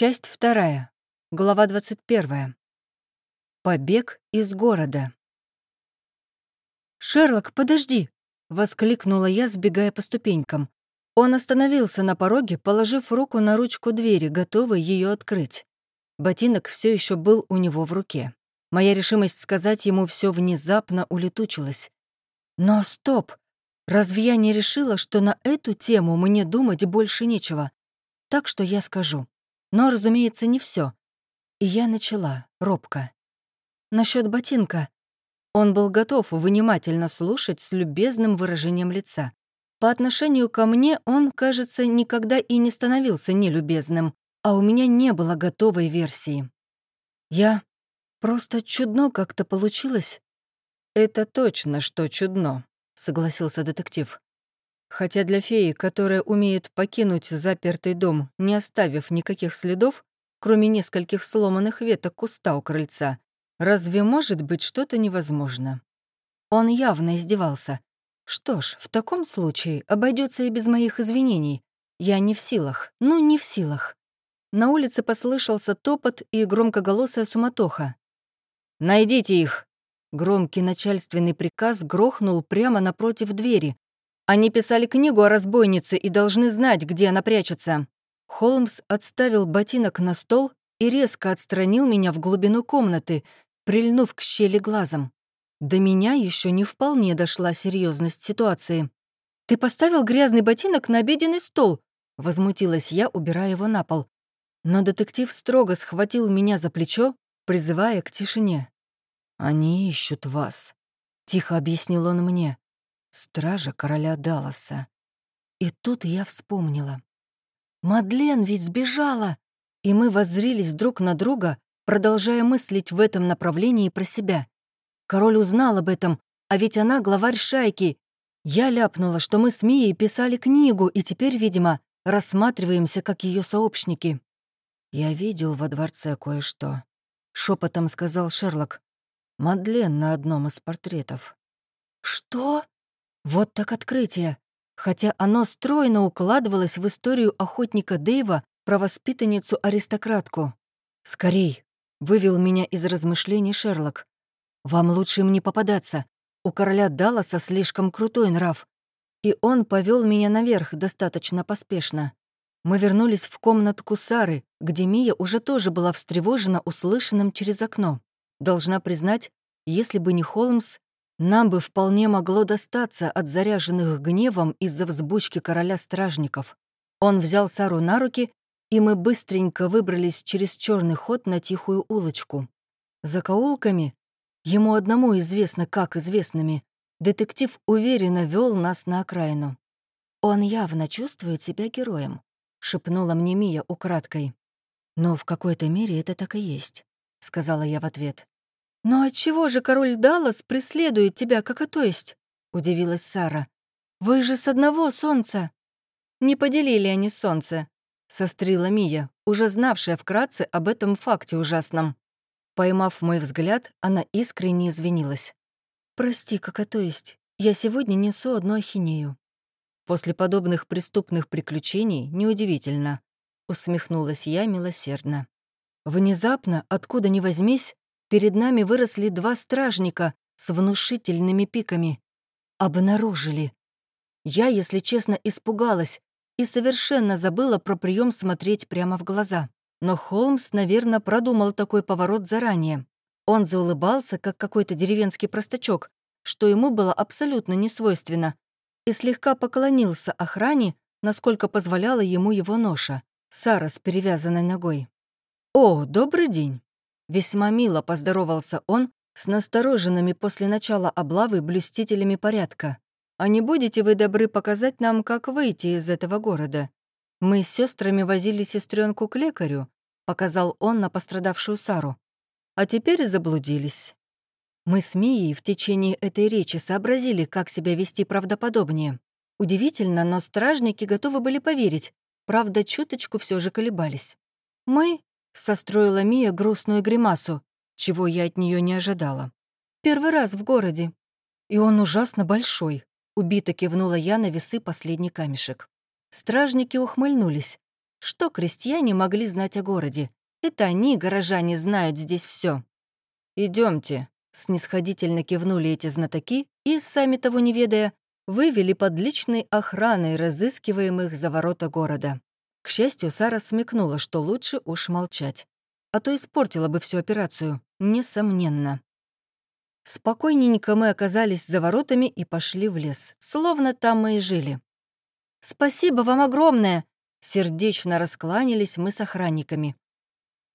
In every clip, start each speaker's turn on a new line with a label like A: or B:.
A: Часть вторая. Глава 21. Побег из города. «Шерлок, подожди!» — воскликнула я, сбегая по ступенькам. Он остановился на пороге, положив руку на ручку двери, готовый ее открыть. Ботинок все еще был у него в руке. Моя решимость сказать ему все внезапно улетучилась. Но стоп! Разве я не решила, что на эту тему мне думать больше нечего? Так что я скажу. Но, разумеется, не все. И я начала, робко. Насчет ботинка. Он был готов внимательно слушать с любезным выражением лица. По отношению ко мне он, кажется, никогда и не становился нелюбезным, а у меня не было готовой версии. Я... Просто чудно как-то получилось. «Это точно, что чудно», — согласился детектив. Хотя для феи, которая умеет покинуть запертый дом, не оставив никаких следов, кроме нескольких сломанных веток куста у крыльца, разве может быть что-то невозможно? Он явно издевался. Что ж, в таком случае обойдется и без моих извинений. Я не в силах, ну не в силах. На улице послышался топот и громкоголосая суматоха. «Найдите их!» Громкий начальственный приказ грохнул прямо напротив двери, они писали книгу о разбойнице и должны знать, где она прячется». Холмс отставил ботинок на стол и резко отстранил меня в глубину комнаты, прильнув к щели глазом. До меня еще не вполне дошла серьезность ситуации. «Ты поставил грязный ботинок на обеденный стол!» — возмутилась я, убирая его на пол. Но детектив строго схватил меня за плечо, призывая к тишине. «Они ищут вас», — тихо объяснил он мне стража короля Далласа. И тут я вспомнила. Мадлен ведь сбежала! И мы воззрились друг на друга, продолжая мыслить в этом направлении про себя. Король узнал об этом, а ведь она главарь шайки. Я ляпнула, что мы с Мией писали книгу, и теперь, видимо, рассматриваемся как ее сообщники. «Я видел во дворце кое-что», — шепотом сказал Шерлок. «Мадлен на одном из портретов». «Что?» Вот так открытие. Хотя оно стройно укладывалось в историю охотника Дэйва про воспитанницу-аристократку. «Скорей!» — вывел меня из размышлений Шерлок. «Вам лучше им не попадаться. У короля Далласа слишком крутой нрав». И он повел меня наверх достаточно поспешно. Мы вернулись в комнатку Сары, где Мия уже тоже была встревожена услышанным через окно. Должна признать, если бы не Холмс, нам бы вполне могло достаться от заряженных гневом из-за взбучки короля стражников. Он взял Сару на руки, и мы быстренько выбрались через черный ход на тихую улочку. За каулками, ему одному известно, как известными, детектив уверенно вел нас на окраину. «Он явно чувствует себя героем», — шепнула мне Мия украдкой. «Но в какой-то мере это так и есть», — сказала я в ответ. «Но отчего же король Даллас преследует тебя, как и то есть?» — удивилась Сара. «Вы же с одного солнца!» «Не поделили они солнце», — сострила Мия, уже знавшая вкратце об этом факте ужасном. Поймав мой взгляд, она искренне извинилась. «Прости, как то есть, я сегодня несу одну ахинею». После подобных преступных приключений неудивительно, усмехнулась я милосердно. Внезапно, откуда ни возьмись, перед нами выросли два стражника с внушительными пиками. Обнаружили. Я, если честно, испугалась и совершенно забыла про прием смотреть прямо в глаза. Но Холмс, наверное, продумал такой поворот заранее. Он заулыбался, как какой-то деревенский простачок, что ему было абсолютно несвойственно, и слегка поклонился охране, насколько позволяла ему его ноша, Сара с перевязанной ногой. «О, добрый день!» Весьма мило поздоровался он с настороженными после начала облавы блюстителями порядка. «А не будете вы добры показать нам, как выйти из этого города? Мы с сестрами возили сестренку к лекарю», — показал он на пострадавшую Сару. «А теперь заблудились». Мы с Мией в течение этой речи сообразили, как себя вести правдоподобнее. Удивительно, но стражники готовы были поверить, правда, чуточку все же колебались. Мы Состроила Мия грустную гримасу, чего я от нее не ожидала. «Первый раз в городе. И он ужасно большой», — убито кивнула я на весы последний камешек. Стражники ухмыльнулись. Что крестьяне могли знать о городе? Это они, горожане, знают здесь все. Идемте, снисходительно кивнули эти знатоки и, сами того не ведая, вывели под личной охраной разыскиваемых за ворота города. К счастью, Сара смекнула, что лучше уж молчать. А то испортила бы всю операцию, несомненно. Спокойненько мы оказались за воротами и пошли в лес, словно там мы и жили. «Спасибо вам огромное!» Сердечно раскланялись мы с охранниками.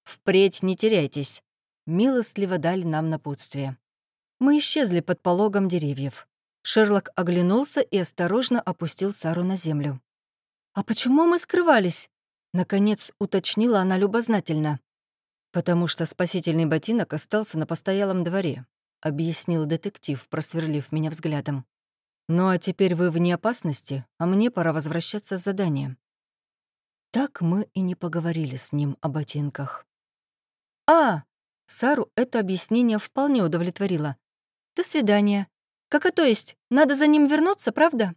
A: «Впредь не теряйтесь», — милостливо дали нам напутствие. Мы исчезли под пологом деревьев. Шерлок оглянулся и осторожно опустил Сару на землю. «А почему мы скрывались?» — наконец уточнила она любознательно. «Потому что спасительный ботинок остался на постоялом дворе», — объяснил детектив, просверлив меня взглядом. «Ну а теперь вы вне опасности, а мне пора возвращаться с заданием». Так мы и не поговорили с ним о ботинках. «А!» — Сару это объяснение вполне удовлетворило. «До свидания. Как и то есть, надо за ним вернуться, правда?»